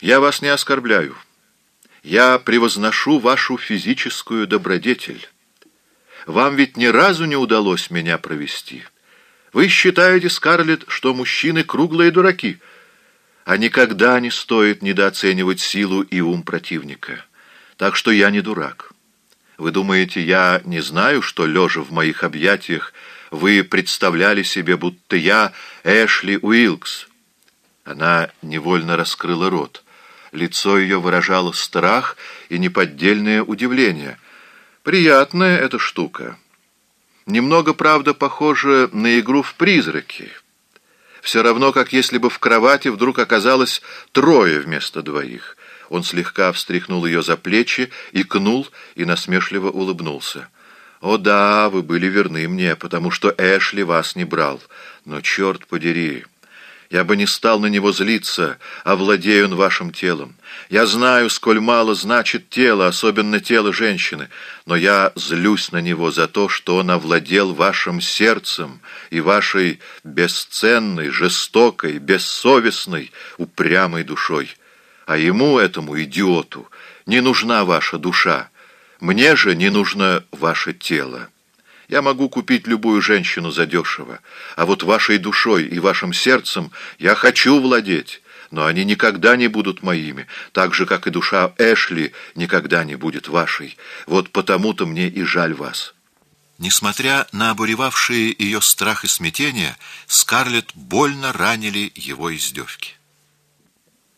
Я вас не оскорбляю. Я превозношу вашу физическую добродетель. Вам ведь ни разу не удалось меня провести. Вы считаете, Скарлетт, что мужчины круглые дураки, а никогда не стоит недооценивать силу и ум противника. Так что я не дурак. Вы думаете, я не знаю, что, лежа в моих объятиях, вы представляли себе, будто я Эшли Уилкс?» Она невольно раскрыла рот. Лицо ее выражало страх и неподдельное удивление. «Приятная эта штука. Немного, правда, похоже на игру в призраки. Все равно, как если бы в кровати вдруг оказалось трое вместо двоих». Он слегка встряхнул ее за плечи, икнул и насмешливо улыбнулся. «О да, вы были верны мне, потому что Эшли вас не брал. Но черт подери, я бы не стал на него злиться, овладея он вашим телом. Я знаю, сколь мало значит тело, особенно тело женщины, но я злюсь на него за то, что он овладел вашим сердцем и вашей бесценной, жестокой, бессовестной, упрямой душой. А ему, этому идиоту, не нужна ваша душа, мне же не нужно ваше тело. Я могу купить любую женщину задешево, а вот вашей душой и вашим сердцем я хочу владеть, но они никогда не будут моими, так же, как и душа Эшли никогда не будет вашей. Вот потому-то мне и жаль вас». Несмотря на обуревавшие ее страх и смятение, Скарлетт больно ранили его издевки.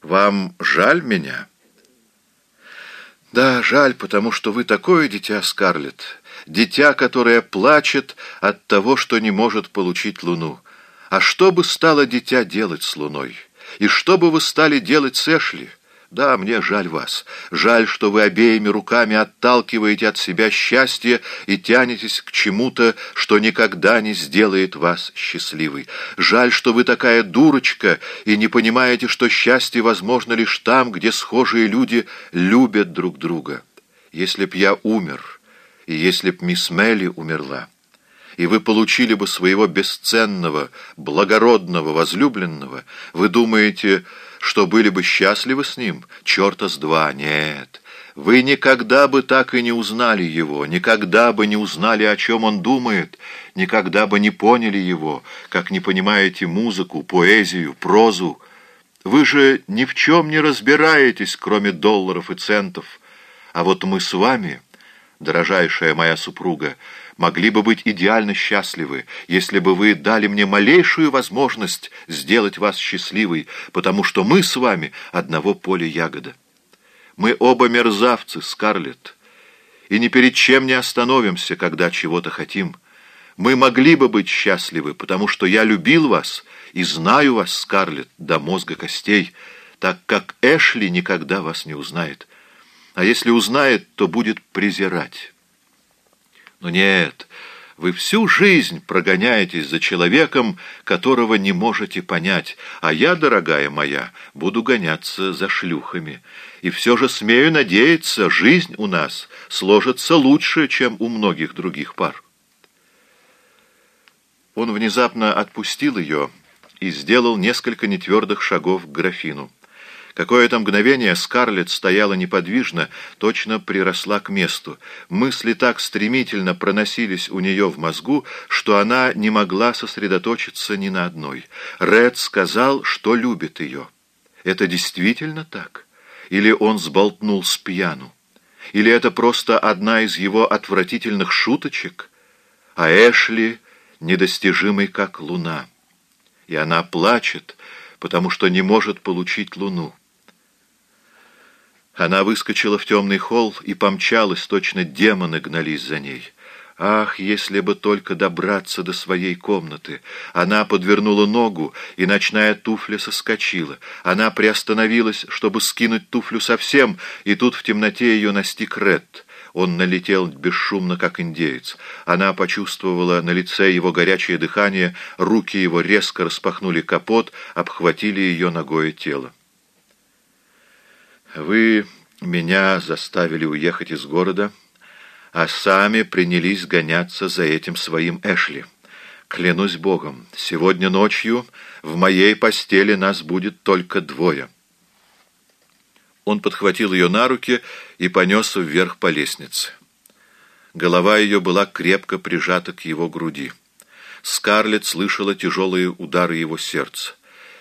«Вам жаль меня?» «Да, жаль, потому что вы такое дитя, Скарлетт, дитя, которое плачет от того, что не может получить луну. А что бы стало дитя делать с луной? И что бы вы стали делать с Эшли?» Да, мне жаль вас. Жаль, что вы обеими руками отталкиваете от себя счастье и тянетесь к чему-то, что никогда не сделает вас счастливой. Жаль, что вы такая дурочка и не понимаете, что счастье возможно лишь там, где схожие люди любят друг друга. Если б я умер, и если б мисс Мелли умерла, и вы получили бы своего бесценного, благородного возлюбленного, вы думаете что были бы счастливы с ним? Черта с два, нет. Вы никогда бы так и не узнали его, никогда бы не узнали, о чем он думает, никогда бы не поняли его, как не понимаете музыку, поэзию, прозу. Вы же ни в чем не разбираетесь, кроме долларов и центов. А вот мы с вами, дорожайшая моя супруга, могли бы быть идеально счастливы, если бы вы дали мне малейшую возможность сделать вас счастливой, потому что мы с вами одного поля ягода. Мы оба мерзавцы, Скарлетт, и ни перед чем не остановимся, когда чего-то хотим. Мы могли бы быть счастливы, потому что я любил вас и знаю вас, Скарлетт, до мозга костей, так как Эшли никогда вас не узнает. А если узнает, то будет презирать». Но нет, вы всю жизнь прогоняетесь за человеком, которого не можете понять, а я, дорогая моя, буду гоняться за шлюхами. И все же смею надеяться, жизнь у нас сложится лучше, чем у многих других пар. Он внезапно отпустил ее и сделал несколько нетвердых шагов к графину. Какое-то мгновение Скарлетт стояла неподвижно, точно приросла к месту. Мысли так стремительно проносились у нее в мозгу, что она не могла сосредоточиться ни на одной. Ред сказал, что любит ее. Это действительно так? Или он сболтнул с пьяну? Или это просто одна из его отвратительных шуточек? А Эшли недостижимый, как луна. И она плачет, потому что не может получить луну. Она выскочила в темный холл и помчалась, точно демоны гнались за ней. Ах, если бы только добраться до своей комнаты! Она подвернула ногу, и ночная туфля соскочила. Она приостановилась, чтобы скинуть туфлю совсем, и тут в темноте ее настиг Ред. Он налетел бесшумно, как индеец. Она почувствовала на лице его горячее дыхание, руки его резко распахнули капот, обхватили ее ногое тело. Вы меня заставили уехать из города, а сами принялись гоняться за этим своим Эшли. Клянусь Богом, сегодня ночью в моей постели нас будет только двое». Он подхватил ее на руки и понес вверх по лестнице. Голова ее была крепко прижата к его груди. Скарлетт слышала тяжелые удары его сердца.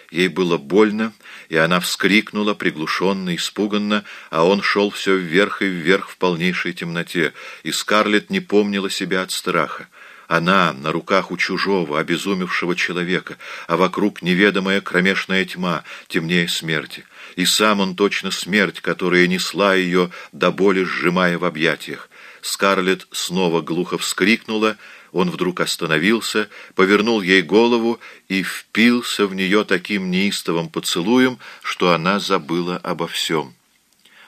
Ей было больно, и она вскрикнула, приглушенно, испуганно, а он шел все вверх и вверх в полнейшей темноте, и Скарлетт не помнила себя от страха. Она на руках у чужого, обезумевшего человека, а вокруг неведомая кромешная тьма, темнее смерти. И сам он точно смерть, которая несла ее, до боли сжимая в объятиях. Скарлетт снова глухо вскрикнула, он вдруг остановился, повернул ей голову и впился в нее таким неистовым поцелуем, что она забыла обо всем.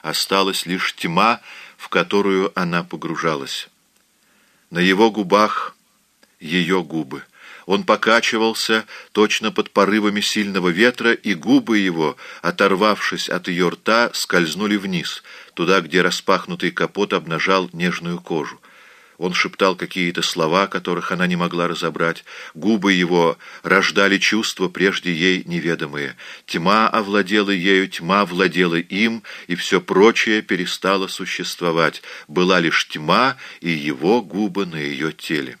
Осталась лишь тьма, в которую она погружалась. На его губах ее губы. Он покачивался точно под порывами сильного ветра, и губы его, оторвавшись от ее рта, скользнули вниз, туда, где распахнутый капот обнажал нежную кожу. Он шептал какие-то слова, которых она не могла разобрать. Губы его рождали чувства, прежде ей неведомые. Тьма овладела ею, тьма владела им, и все прочее перестало существовать. Была лишь тьма и его губы на ее теле.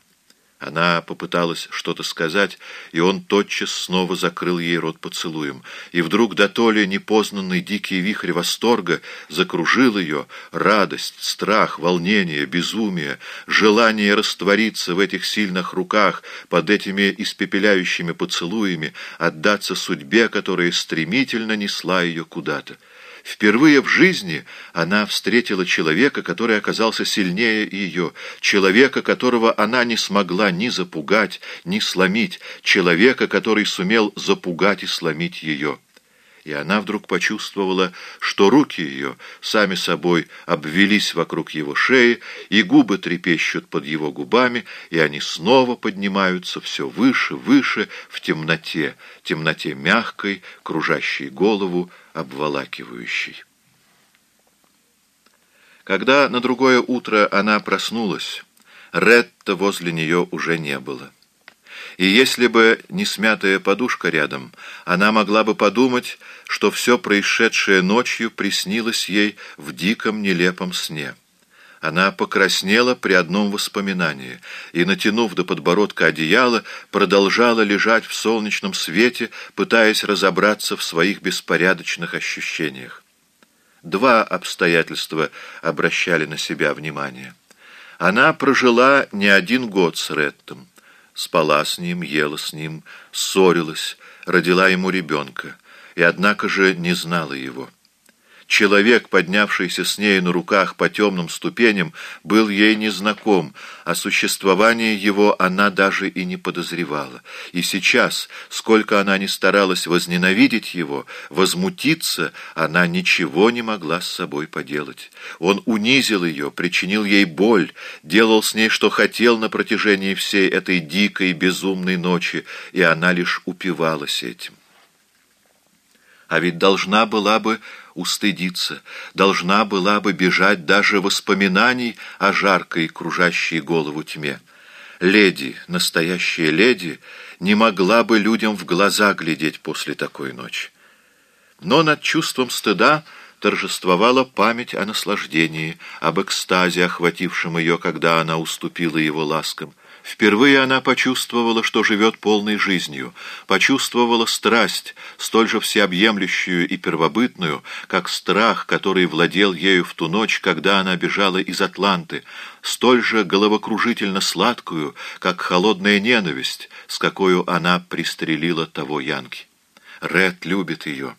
Она попыталась что-то сказать, и он тотчас снова закрыл ей рот поцелуем. И вдруг до то ли непознанный дикий вихрь восторга закружил ее, радость, страх, волнение, безумие, желание раствориться в этих сильных руках под этими испепеляющими поцелуями, отдаться судьбе, которая стремительно несла ее куда-то. Впервые в жизни она встретила человека, который оказался сильнее ее, человека, которого она не смогла ни запугать, ни сломить, человека, который сумел запугать и сломить ее. И она вдруг почувствовала, что руки ее сами собой обвелись вокруг его шеи, и губы трепещут под его губами, и они снова поднимаются все выше, выше, в темноте, темноте мягкой, кружащей голову, обволакивающей. Когда на другое утро она проснулась, Ретта возле нее уже не было. И если бы не смятая подушка рядом, она могла бы подумать, что все происшедшее ночью приснилось ей в диком нелепом сне. Она покраснела при одном воспоминании и, натянув до подбородка одеяло, продолжала лежать в солнечном свете, пытаясь разобраться в своих беспорядочных ощущениях. Два обстоятельства обращали на себя внимание. Она прожила не один год с Реттом. Спала с ним, ела с ним, ссорилась, родила ему ребенка, и однако же не знала его. Человек, поднявшийся с ней на руках по темным ступеням, был ей незнаком, о существовании его она даже и не подозревала. И сейчас, сколько она ни старалась возненавидеть его, возмутиться, она ничего не могла с собой поделать. Он унизил ее, причинил ей боль, делал с ней, что хотел на протяжении всей этой дикой, безумной ночи, и она лишь упивалась этим. А ведь должна была бы устыдиться, должна была бы бежать даже воспоминаний о жаркой, кружащей голову тьме. Леди, настоящая леди, не могла бы людям в глаза глядеть после такой ночи. Но над чувством стыда торжествовала память о наслаждении, об экстазе, охватившем ее, когда она уступила его ласкам. Впервые она почувствовала, что живет полной жизнью, почувствовала страсть, столь же всеобъемлющую и первобытную, как страх, который владел ею в ту ночь, когда она бежала из Атланты, столь же головокружительно сладкую, как холодная ненависть, с какой она пристрелила того Янки. Ред любит ее.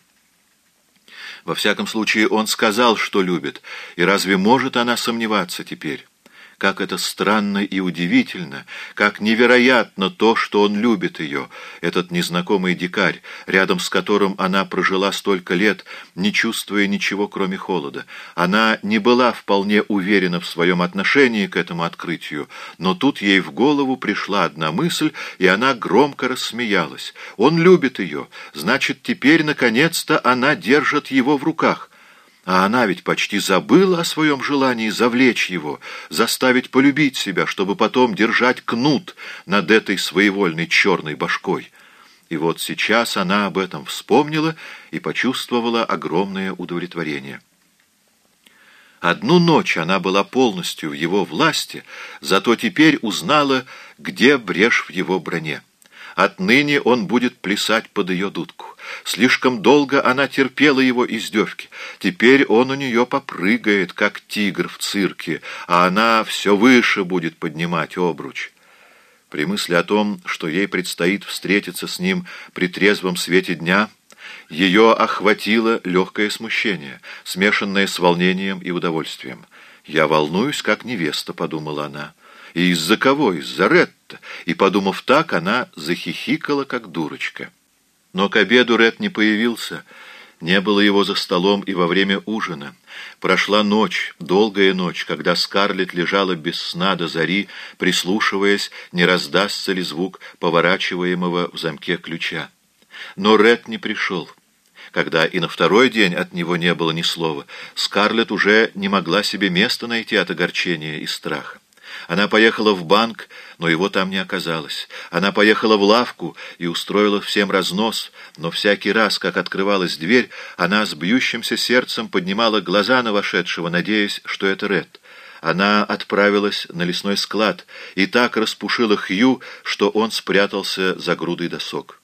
Во всяком случае, он сказал, что любит, и разве может она сомневаться теперь? Как это странно и удивительно, как невероятно то, что он любит ее, этот незнакомый дикарь, рядом с которым она прожила столько лет, не чувствуя ничего, кроме холода. Она не была вполне уверена в своем отношении к этому открытию, но тут ей в голову пришла одна мысль, и она громко рассмеялась. Он любит ее, значит, теперь, наконец-то, она держит его в руках. А она ведь почти забыла о своем желании завлечь его, заставить полюбить себя, чтобы потом держать кнут над этой своевольной черной башкой. И вот сейчас она об этом вспомнила и почувствовала огромное удовлетворение. Одну ночь она была полностью в его власти, зато теперь узнала, где брешь в его броне. Отныне он будет плясать под ее дудку. Слишком долго она терпела его издевки. Теперь он у нее попрыгает, как тигр в цирке, а она все выше будет поднимать обруч. При мысли о том, что ей предстоит встретиться с ним при трезвом свете дня, ее охватило легкое смущение, смешанное с волнением и удовольствием. «Я волнуюсь, как невеста», — подумала она. «И из-за кого? Из-за Ретта». И, подумав так, она захихикала, как дурочка. Но к обеду Ред не появился, не было его за столом и во время ужина. Прошла ночь, долгая ночь, когда Скарлетт лежала без сна до зари, прислушиваясь, не раздастся ли звук поворачиваемого в замке ключа. Но Ред не пришел. Когда и на второй день от него не было ни слова, Скарлетт уже не могла себе места найти от огорчения и страха. Она поехала в банк, но его там не оказалось. Она поехала в лавку и устроила всем разнос, но всякий раз, как открывалась дверь, она с бьющимся сердцем поднимала глаза на вошедшего, надеясь, что это Ред. Она отправилась на лесной склад и так распушила Хью, что он спрятался за грудой досок.